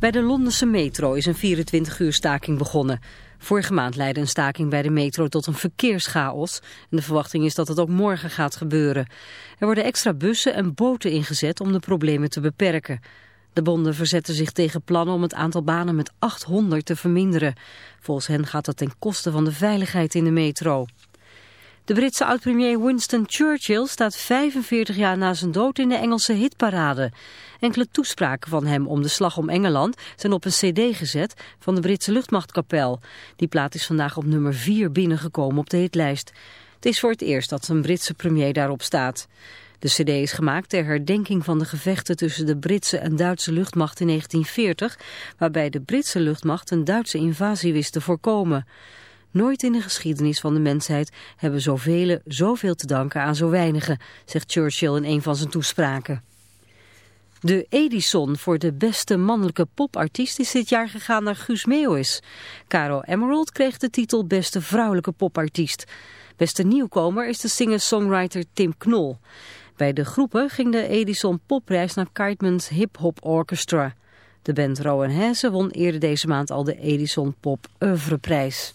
Bij de Londense metro is een 24-uur staking begonnen. Vorige maand leidde een staking bij de metro tot een verkeerschaos. En de verwachting is dat het ook morgen gaat gebeuren. Er worden extra bussen en boten ingezet om de problemen te beperken. De bonden verzetten zich tegen plannen om het aantal banen met 800 te verminderen. Volgens hen gaat dat ten koste van de veiligheid in de metro. De Britse oud-premier Winston Churchill staat 45 jaar na zijn dood in de Engelse hitparade. Enkele toespraken van hem om de slag om Engeland zijn op een cd gezet van de Britse luchtmachtkapel. Die plaat is vandaag op nummer 4 binnengekomen op de hitlijst. Het is voor het eerst dat een Britse premier daarop staat. De cd is gemaakt ter herdenking van de gevechten tussen de Britse en Duitse luchtmacht in 1940, waarbij de Britse luchtmacht een Duitse invasie wist te voorkomen. Nooit in de geschiedenis van de mensheid hebben zoveel zoveel te danken aan zo weinigen, zegt Churchill in een van zijn toespraken. De Edison voor de beste mannelijke popartiest is dit jaar gegaan naar Guus Meeuwis. Caro Emerald kreeg de titel beste vrouwelijke popartiest. Beste nieuwkomer is de singer-songwriter Tim Knol. Bij de groepen ging de Edison popprijs naar Cartman's Hip Hop Orchestra. De band Rowan Hesse won eerder deze maand al de Edison Pop Oeuvreprijs.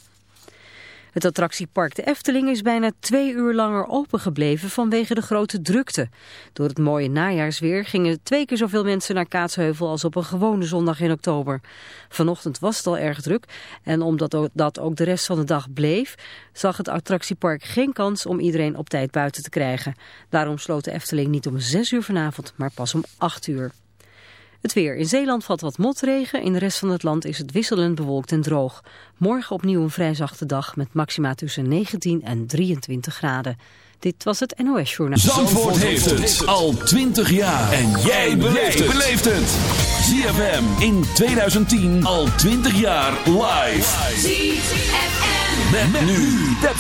Het attractiepark de Efteling is bijna twee uur langer opengebleven vanwege de grote drukte. Door het mooie najaarsweer gingen twee keer zoveel mensen naar Kaatsheuvel als op een gewone zondag in oktober. Vanochtend was het al erg druk en omdat dat ook de rest van de dag bleef, zag het attractiepark geen kans om iedereen op tijd buiten te krijgen. Daarom sloot de Efteling niet om zes uur vanavond, maar pas om acht uur. Het weer. In Zeeland valt wat motregen. In de rest van het land is het wisselend bewolkt en droog. Morgen opnieuw een vrij zachte dag met maxima tussen 19 en 23 graden. Dit was het NOS Journaal. Zandvoort heeft het al 20 jaar. En jij beleeft het. ZFM in 2010 al 20 jaar live. ZFM. Met, nu. Tap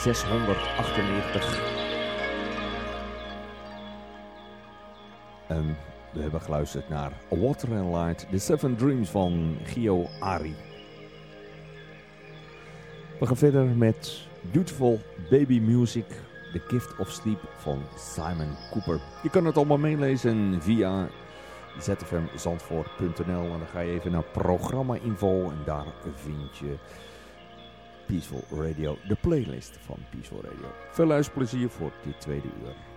698. En we hebben geluisterd naar Water and Light, The Seven Dreams van Gio Ari. We gaan verder met Beautiful Baby Music, The Gift of Sleep van Simon Cooper. Je kan het allemaal meelezen via zfmzandvoort.nl en dan ga je even naar programma info en daar vind je Peaceful Radio, de playlist van Peaceful Radio. Veel luisterplezier voor dit tweede uur.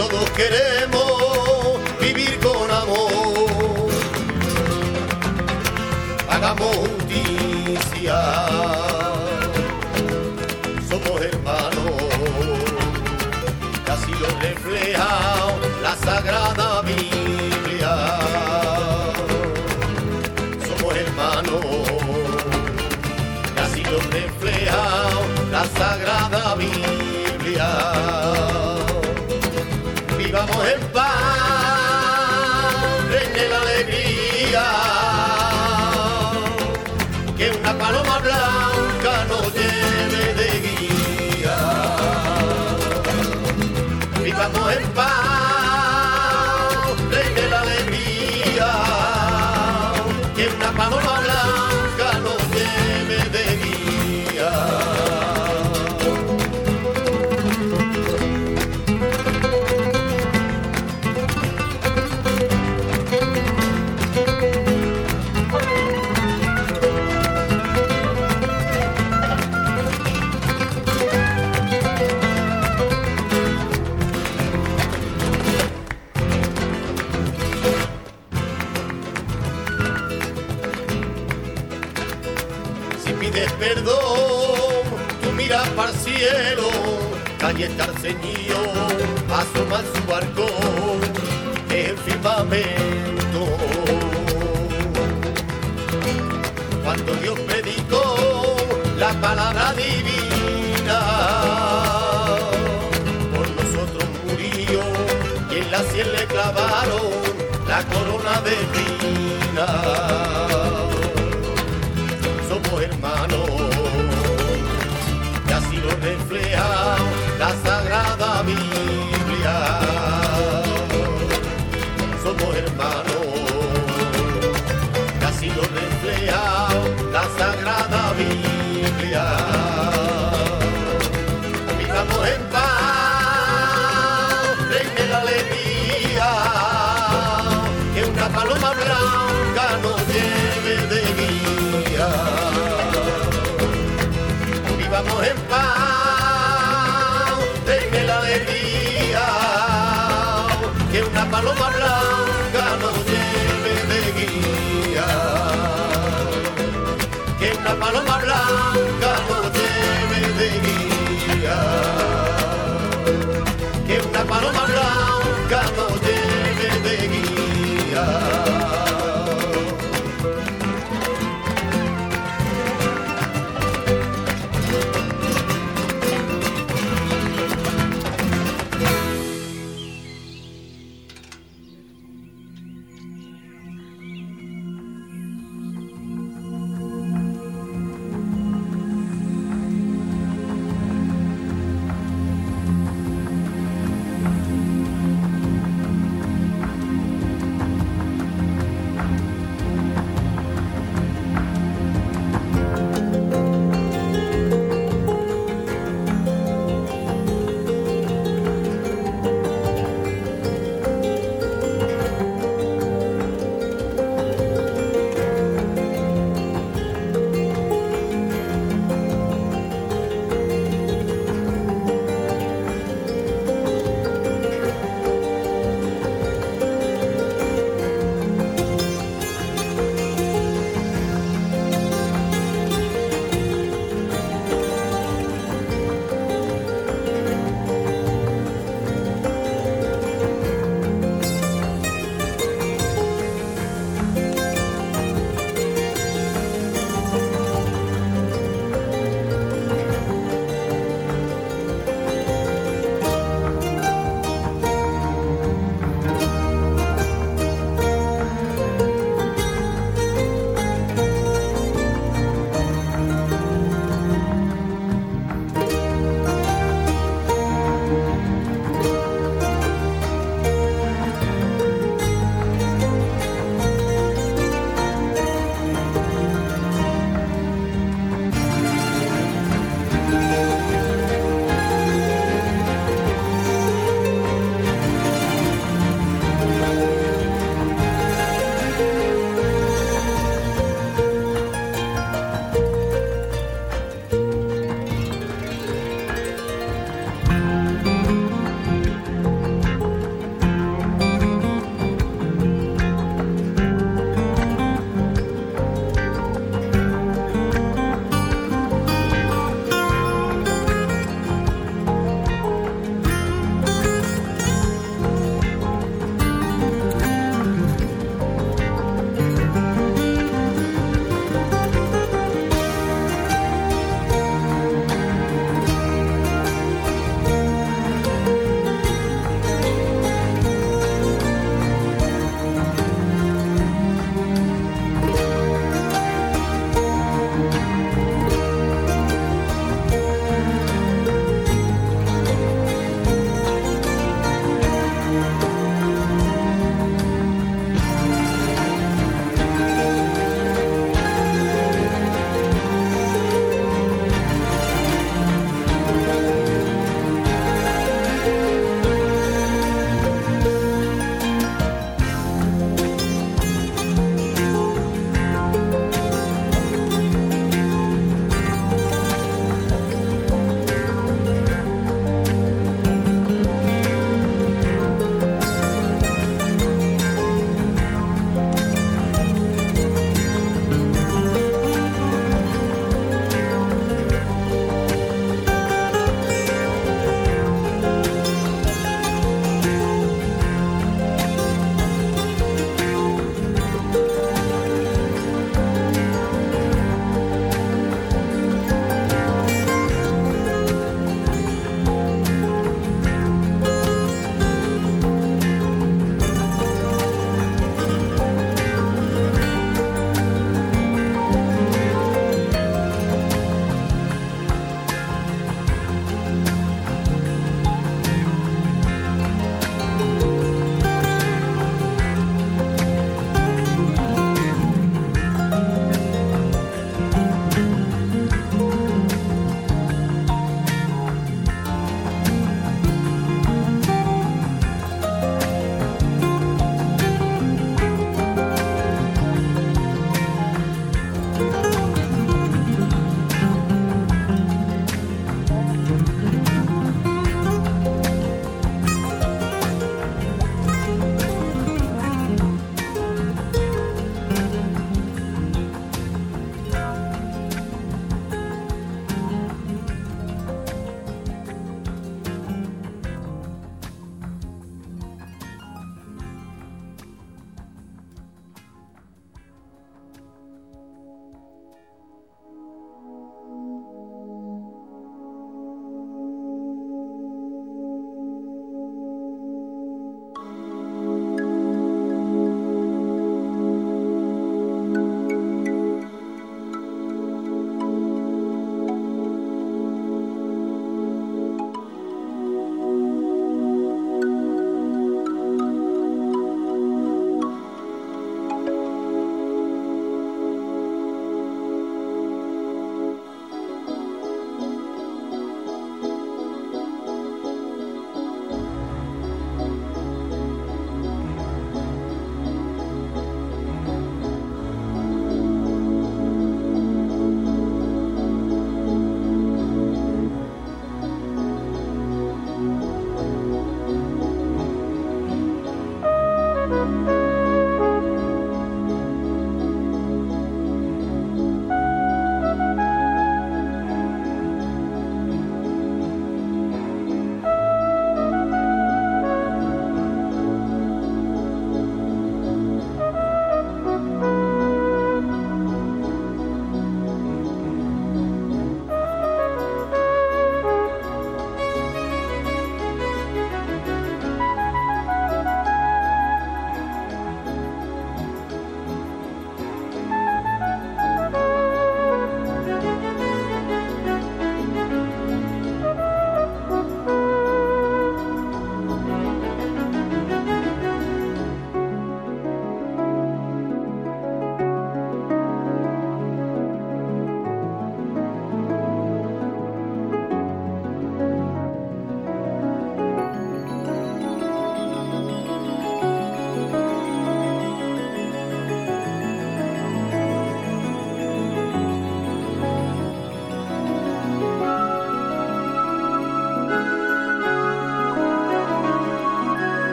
todos queremos vivir con amor. Hagamos y estar ceñido, asomar su barco el firmamento. Cuando Dios predicó la palabra divina, por nosotros murió y en la sien le clavaron la corona de vida. Somos hermanos y así lo reflejamos. That's all.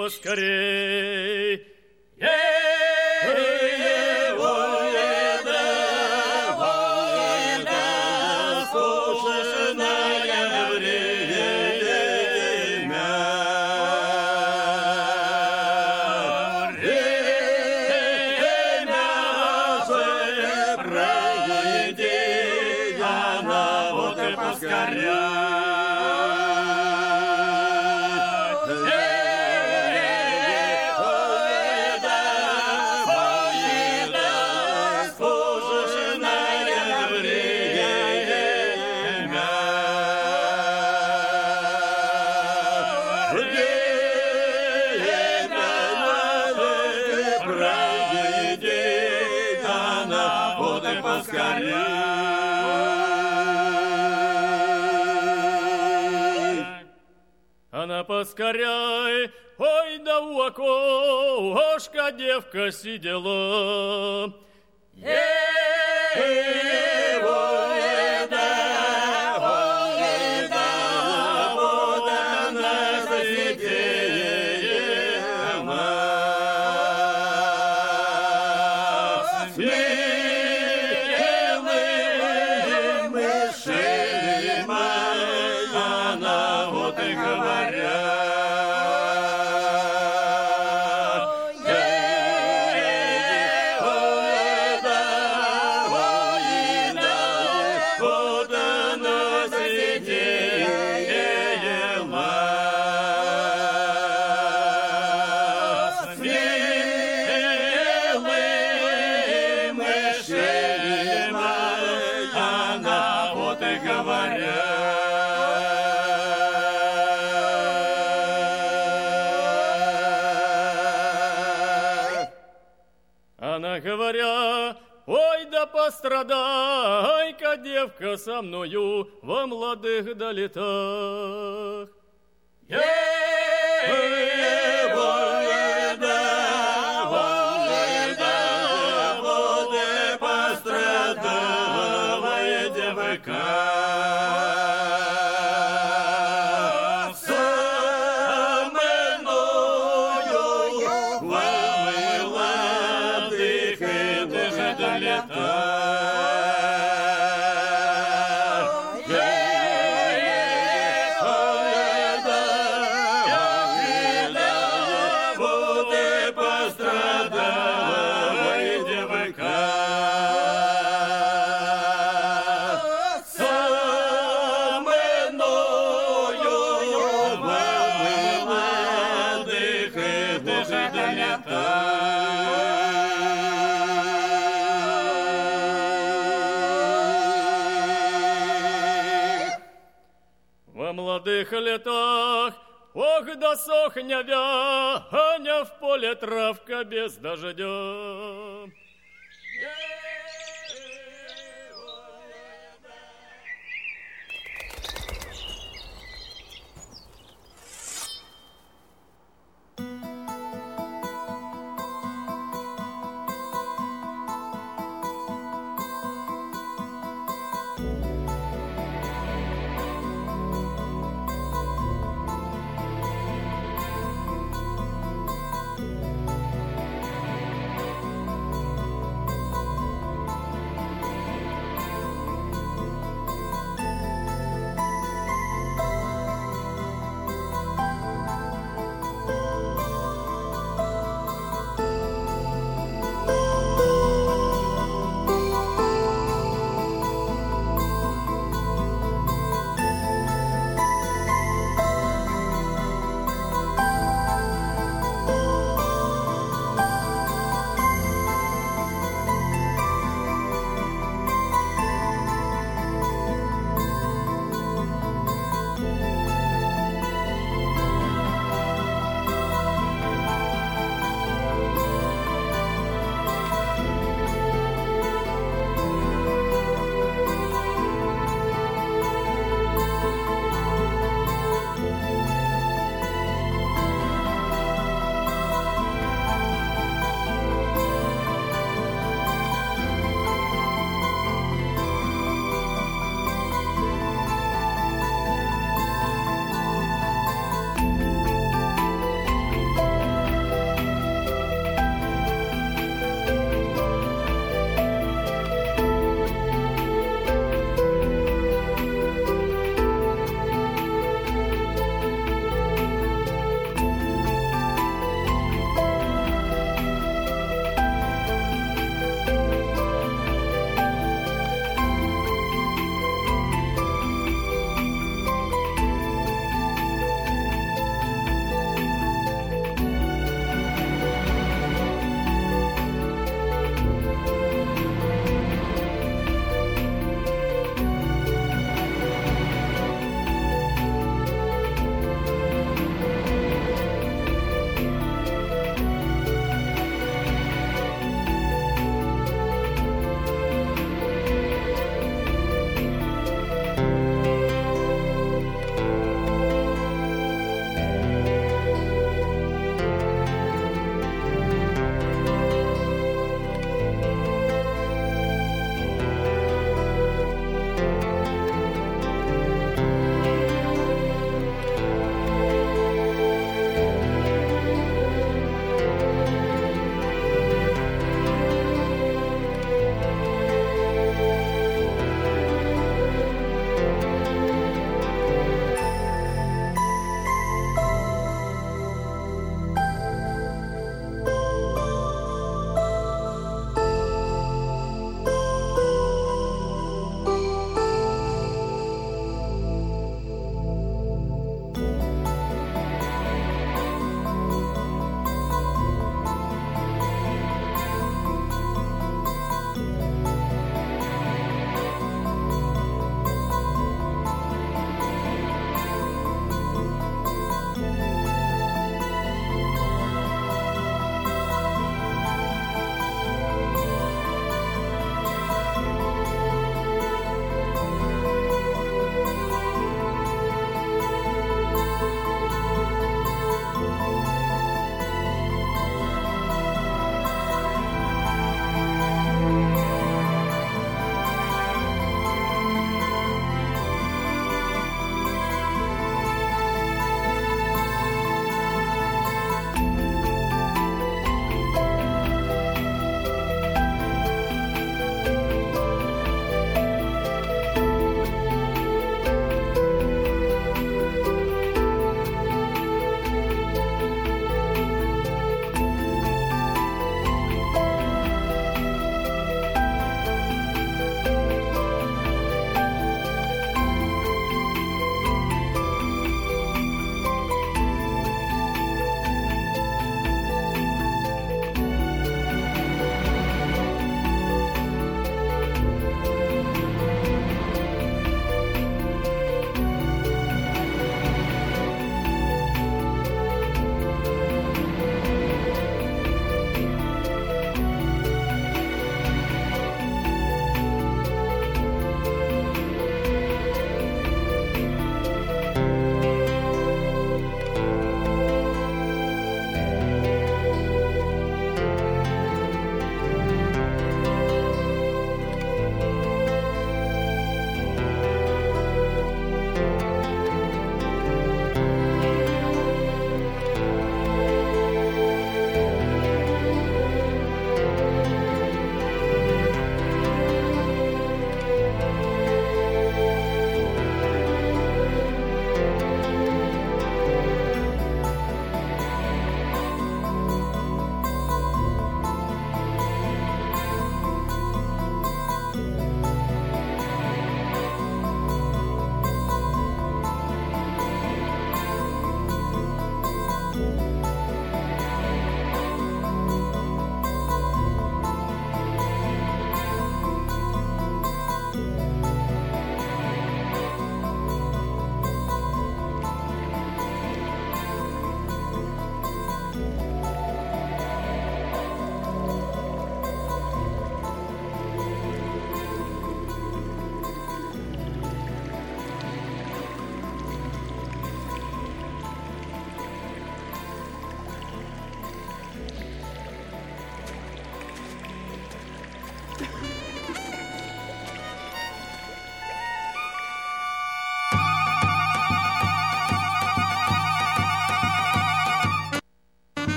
поскорее. страдай-ка, девка, со мною во младых долетай. Сохня вяня в поле травка без дождя.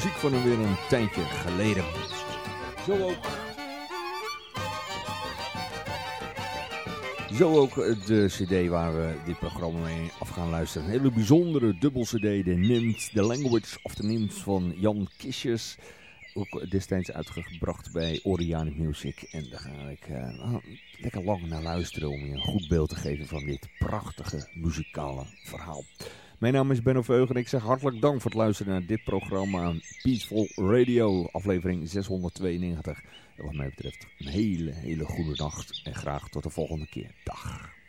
Muziek van hem weer een tijdje geleden. Zo ook. Zo ook de cd waar we dit programma mee af gaan luisteren. Een hele bijzondere dubbel cd, de Nymphs, The Language of the Nymphs van Jan Kisjes ook destijds uitgebracht bij Oriane Music. En daar ga ik uh, lekker lang naar luisteren om je een goed beeld te geven van dit prachtige muzikale verhaal. Mijn naam is Benno Veugen en ik zeg hartelijk dank voor het luisteren naar dit programma Peaceful Radio, aflevering 692. En wat mij betreft een hele, hele goede nacht en graag tot de volgende keer. Dag.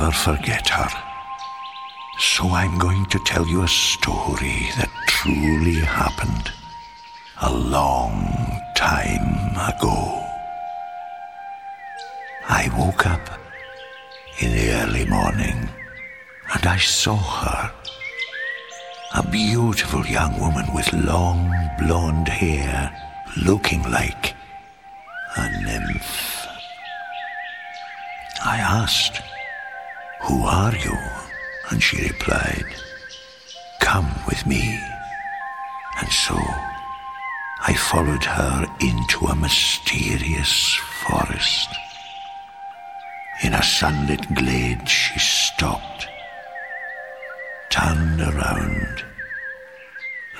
Never forget her. So I'm going to tell you a story that truly happened a long time ago. I woke up in the early morning and I saw her. A beautiful young woman with long blonde hair, looking like I asked, who are you? And she replied, Come with me. And so I followed her into a mysterious forest. In a sunlit glade she stopped, turned around,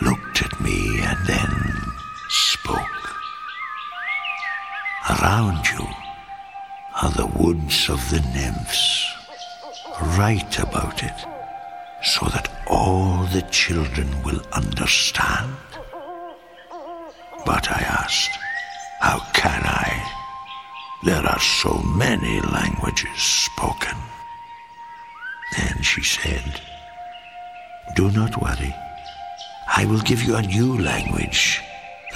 looked at me, and then woods of the nymphs write about it so that all the children will understand. But I asked, how can I? There are so many languages spoken. Then she said, Do not worry. I will give you a new language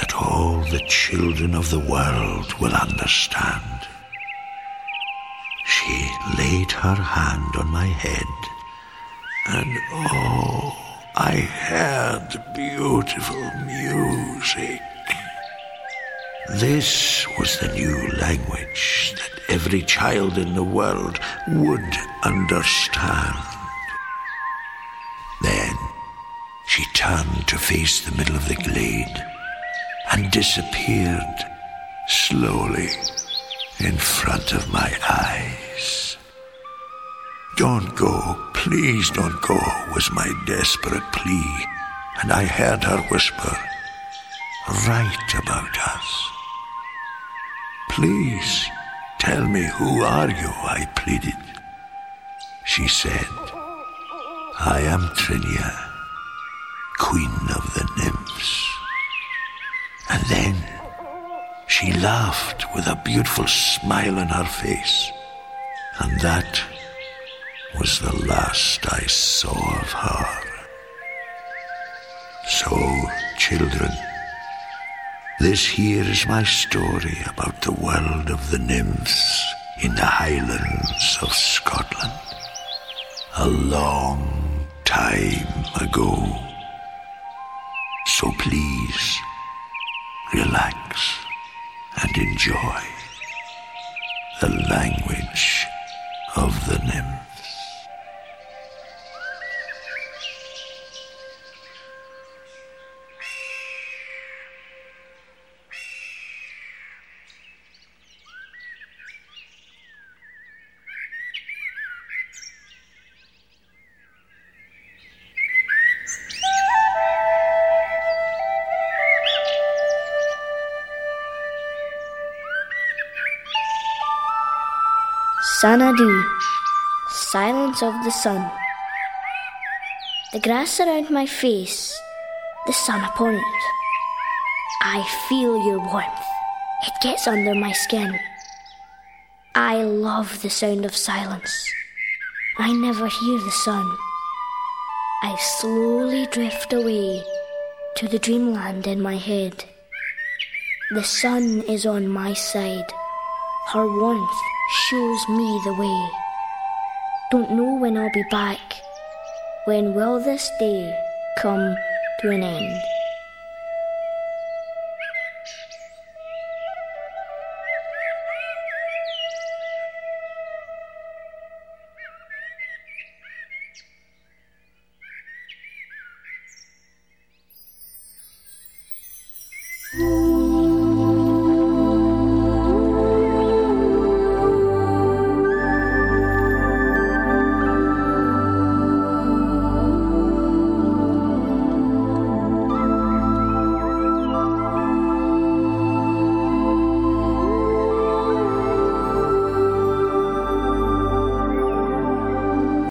that all the children of the world will understand. She laid her hand on my head, and oh, I heard beautiful music. This was the new language that every child in the world would understand. Then she turned to face the middle of the glade and disappeared slowly in front of my eyes. Don't go, please don't go, was my desperate plea, and I heard her whisper, Write about us. Please tell me who are you, I pleaded. She said, I am Trinia, queen of the nymphs. And then she laughed with a beautiful smile on her face, and that was the last I saw of her. So, children, this here is my story about the world of the nymphs in the highlands of Scotland. A long time ago. So please, relax and enjoy the language of the nymph. Xanadu, silence of the sun. The grass around my face, the sun upon it. I feel your warmth, it gets under my skin. I love the sound of silence. I never hear the sun. I slowly drift away to the dreamland in my head. The sun is on my side. Her warmth shows me the way. Don't know when I'll be back. When will this day come to an end?